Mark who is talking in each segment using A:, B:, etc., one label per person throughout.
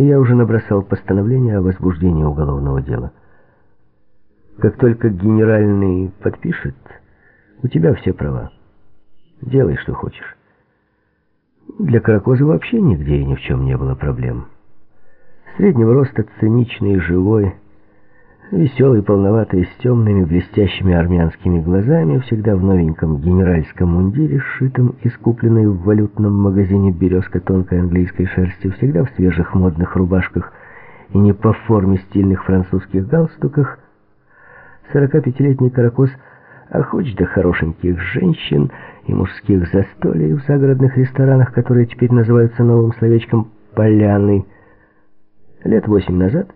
A: и я уже набросал постановление о возбуждении уголовного дела. Как только генеральный подпишет, у тебя все права. Делай, что хочешь. Для Каракоза вообще нигде и ни в чем не было проблем. Среднего роста, циничный и живой, веселый, полноватый, с темными блестящими армянскими глазами, всегда в новеньком генеральском мундире, сшитом и скупленной в валютном магазине березка тонкой английской шерсти, всегда в свежих модных рубашках и не по форме стильных французских галстуках, 45-летний Каракоз охоч до хорошеньких женщин и мужских застолий в загородных ресторанах, которые теперь называются новым словечком «поляны». Лет восемь назад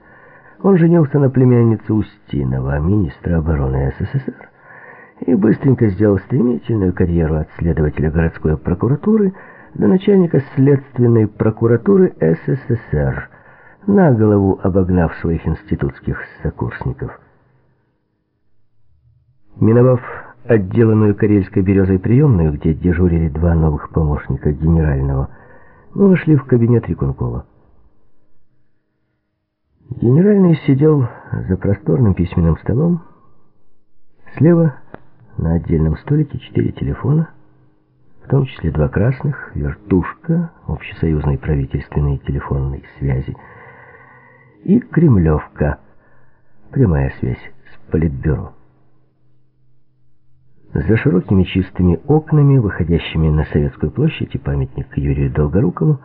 A: он женился на племяннице Устинова, министра обороны СССР, и быстренько сделал стремительную карьеру от следователя городской прокуратуры до начальника следственной прокуратуры СССР, на голову обогнав своих институтских сокурсников. Миновав отделанную карельской березой приемную, где дежурили два новых помощника генерального, мы вошли в кабинет Рекункова. Генеральный сидел за просторным письменным столом. Слева на отдельном столике четыре телефона, в том числе два красных, вертушка общесоюзной правительственной телефонной связи и кремлевка, прямая связь с политбюро. За широкими чистыми окнами, выходящими на Советскую площадь и памятник Юрию Долгорукому,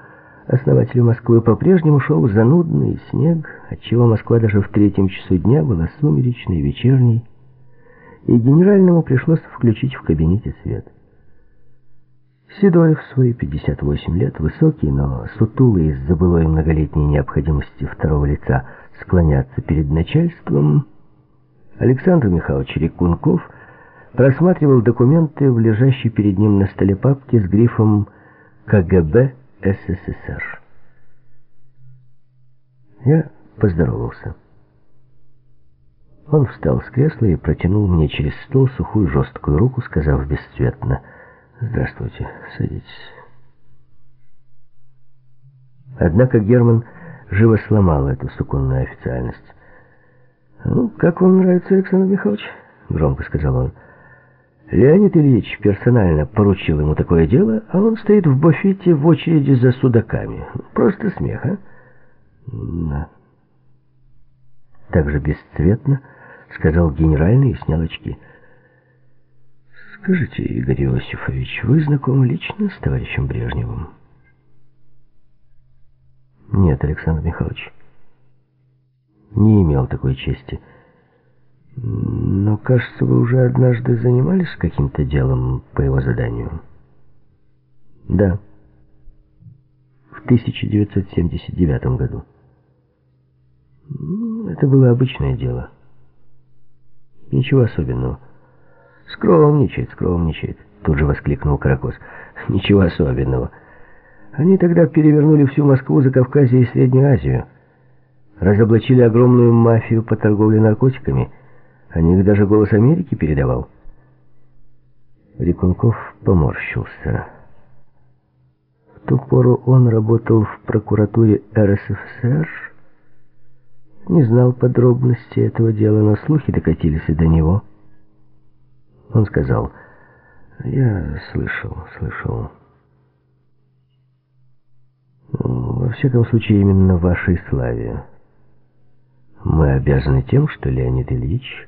A: основателю Москвы, по-прежнему шел занудный снег, отчего Москва даже в третьем часу дня была сумеречной, вечерней, и генеральному пришлось включить в кабинете свет. Седой в свои 58 лет, высокий, но сутулый из-за былой многолетней необходимости второго лица склоняться перед начальством, Александр Михайлович Рекунков – просматривал документы в лежащей перед ним на столе папке с грифом «КГБ СССР». Я поздоровался. Он встал с кресла и протянул мне через стол сухую жесткую руку, сказав бесцветно «Здравствуйте, садитесь». Однако Герман живо сломал эту суконную официальность. «Ну, как вам нравится, Александр Михайлович?» — громко сказал он. Леонид Ильич персонально поручил ему такое дело, а он стоит в буфете в очереди за судаками. Просто смех, а? Да. Так же бесцветно сказал генеральный и снял очки. Скажите, Игорь Иосифович, вы знакомы лично с товарищем Брежневым? Нет, Александр Михайлович. Не имел такой чести. Но, кажется, вы уже однажды занимались каким-то делом по его заданию. Да. В 1979 году. Это было обычное дело. Ничего особенного. Скромничает, скромничает. Тут же воскликнул Каракос. Ничего особенного. Они тогда перевернули всю Москву, Закавказье и Среднюю Азию. Разоблачили огромную мафию по торговле наркотиками – о них даже «Голос Америки» передавал. Рекунков поморщился. В ту пору он работал в прокуратуре РСФСР, не знал подробностей этого дела, но слухи докатились и до него. Он сказал, «Я слышал, слышал». Во всяком случае, именно вашей славе. Мы обязаны тем, что Леонид Ильич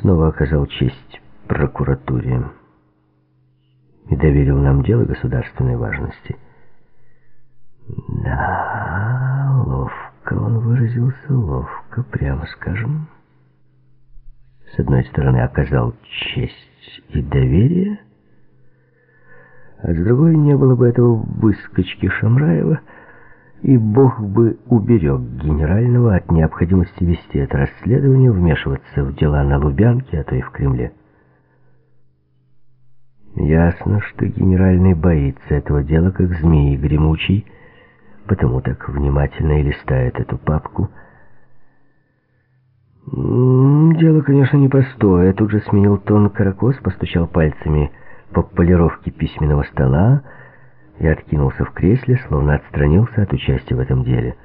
A: снова оказал честь прокуратуре и доверил нам дело государственной важности. Да, ловко он выразился, ловко, прямо скажем. С одной стороны, оказал честь и доверие, а с другой не было бы этого выскочки Шамраева — и Бог бы уберег генерального от необходимости вести это расследование, вмешиваться в дела на Лубянке, а то и в Кремле. Ясно, что генеральный боится этого дела, как змеи гремучий, потому так внимательно и листает эту папку. Дело, конечно, непростое. Тут же сменил тон Каракос, постучал пальцами по полировке письменного стола, и откинулся в кресле, словно отстранился от участия в этом деле.